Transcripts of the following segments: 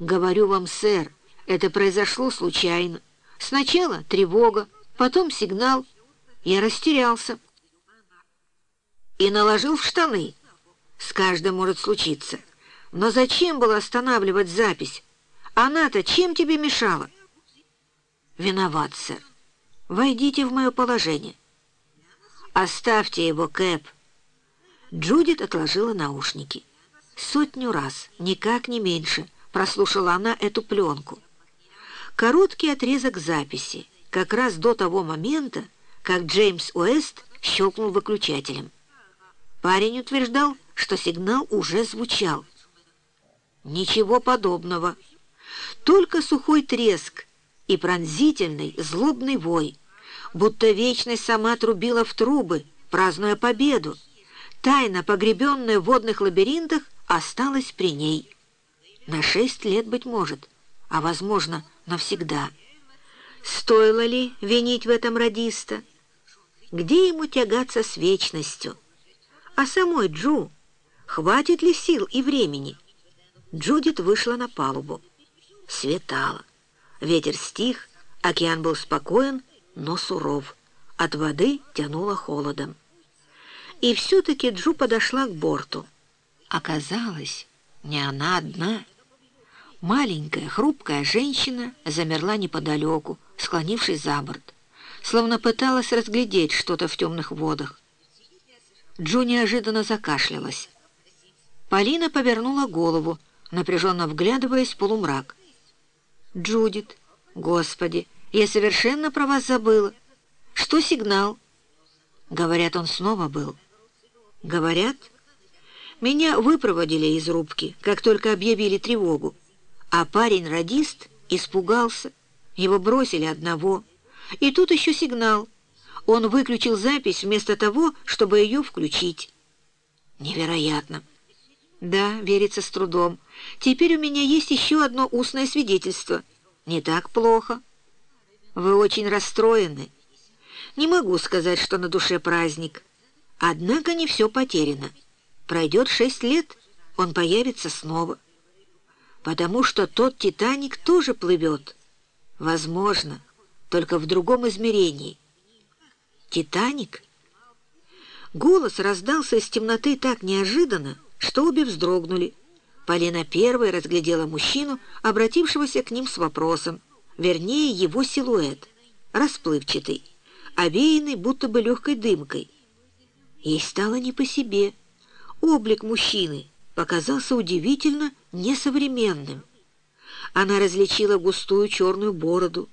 «Говорю вам, сэр, это произошло случайно. Сначала тревога, потом сигнал. Я растерялся и наложил в штаны. С каждым может случиться. Но зачем было останавливать запись? Она-то чем тебе мешала?» «Виноват, сэр. Войдите в мое положение». «Оставьте его, Кэп». Джудит отложила наушники. Сотню раз, никак не меньше, прослушала она эту пленку. Короткий отрезок записи, как раз до того момента, как Джеймс Уэст щелкнул выключателем. Парень утверждал, что сигнал уже звучал. Ничего подобного. Только сухой треск и пронзительный злобный вой, будто вечность сама трубила в трубы, празднуя победу. Тайна, погребенная в водных лабиринтах, осталась при ней. На шесть лет, быть может, а, возможно, навсегда. Стоило ли винить в этом радиста? Где ему тягаться с вечностью? А самой Джу хватит ли сил и времени? Джудит вышла на палубу. Светало. Ветер стих, океан был спокоен, но суров. От воды тянуло холодом. И все-таки Джу подошла к борту. Оказалось, не она одна. Маленькая, хрупкая женщина замерла неподалеку, склонившись за борт, словно пыталась разглядеть что-то в темных водах. Джу неожиданно закашлялась. Полина повернула голову, напряженно вглядываясь в полумрак. «Джудит, господи, я совершенно про вас забыла. Что сигнал?» Говорят, он снова был. «Говорят?» Меня выпроводили из рубки, как только объявили тревогу. А парень-радист испугался. Его бросили одного. И тут еще сигнал. Он выключил запись вместо того, чтобы ее включить. Невероятно. Да, верится с трудом. Теперь у меня есть еще одно устное свидетельство. Не так плохо. Вы очень расстроены. Не могу сказать, что на душе праздник. Однако не все потеряно. Пройдет шесть лет, он появится снова. Потому что тот «Титаник» тоже плывет. Возможно, только в другом измерении. «Титаник»? Голос раздался из темноты так неожиданно, что обе вздрогнули. Полина первой разглядела мужчину, обратившегося к ним с вопросом, вернее, его силуэт, расплывчатый, овеянный будто бы легкой дымкой. Ей стало не по себе — Облик мужчины показался удивительно несовременным. Она различила густую черную бороду.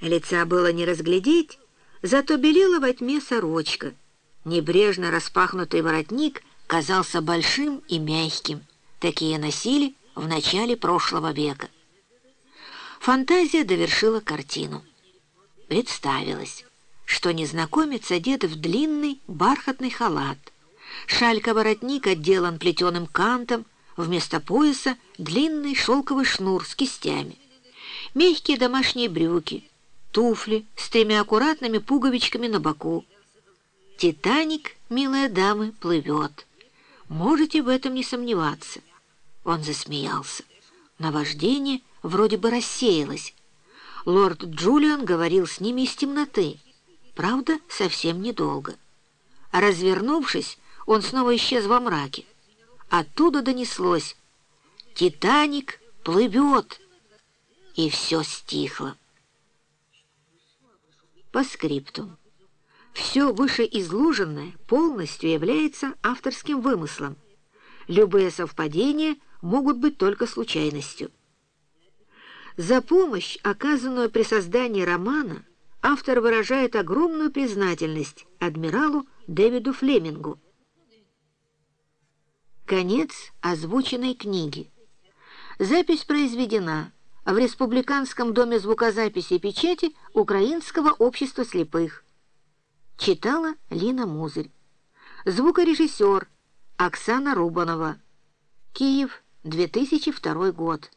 Лица было не разглядеть, зато белела во тьме сорочка. Небрежно распахнутый воротник казался большим и мягким. Такие носили в начале прошлого века. Фантазия довершила картину. Представилось, что незнакомец одет в длинный бархатный халат, Шалька-воротник отделан плетеным кантом, вместо пояса длинный шелковый шнур с кистями. Мягкие домашние брюки, туфли с тремя аккуратными пуговичками на боку. «Титаник, милые дамы, плывет. Можете в этом не сомневаться». Он засмеялся. Наваждение вроде бы рассеялось. Лорд Джулиан говорил с ними из темноты. Правда, совсем недолго. Развернувшись, он снова исчез во мраке. Оттуда донеслось «Титаник плывет!» И все стихло. По скрипту. Все вышеизложенное полностью является авторским вымыслом. Любые совпадения могут быть только случайностью. За помощь, оказанную при создании романа, автор выражает огромную признательность адмиралу Дэвиду Флемингу, Конец озвученной книги. Запись произведена в Республиканском доме звукозаписи и печати Украинского общества слепых. Читала Лина Музырь. Звукорежиссер Оксана Рубанова. Киев, 2002 год.